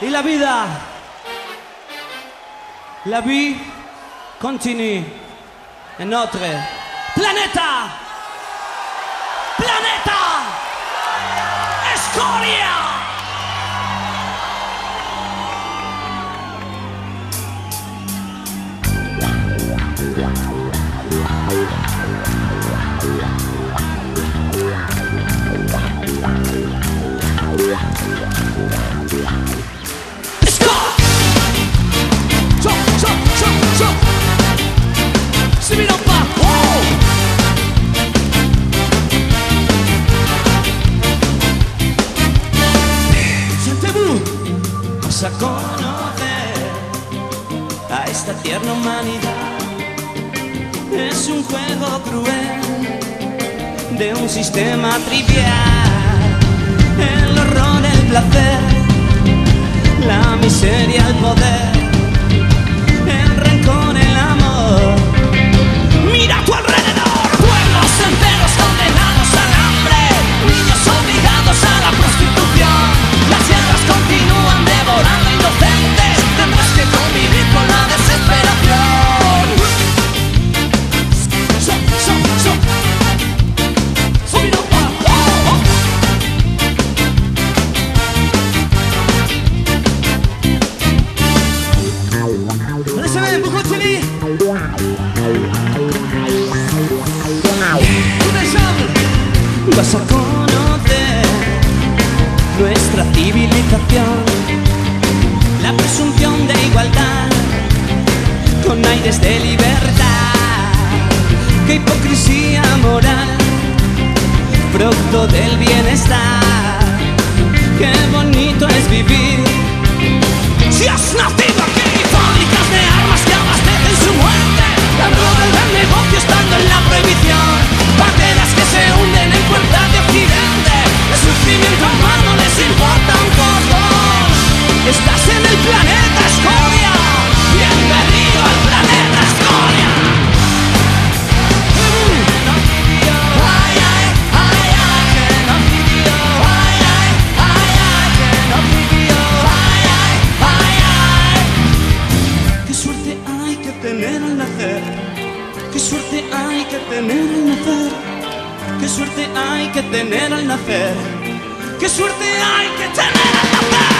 y la vida. La vie continue en notre planeta. Planeta. Escoria. vamos a conocer a esta tierna humanidad. Es un juego cruel de un sistema trivial. El horror, el placer, la miseria, el poder. civilización, la presunción de igualdad, con aires de libertad, qué hipocresía moral, producto del bienestar, qué bonito es vivir. Si has nacido. Qué suerte hay que tener al nacer, qué suerte hay que tener al nacer, qué suerte hay que tener al nacer.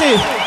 massive.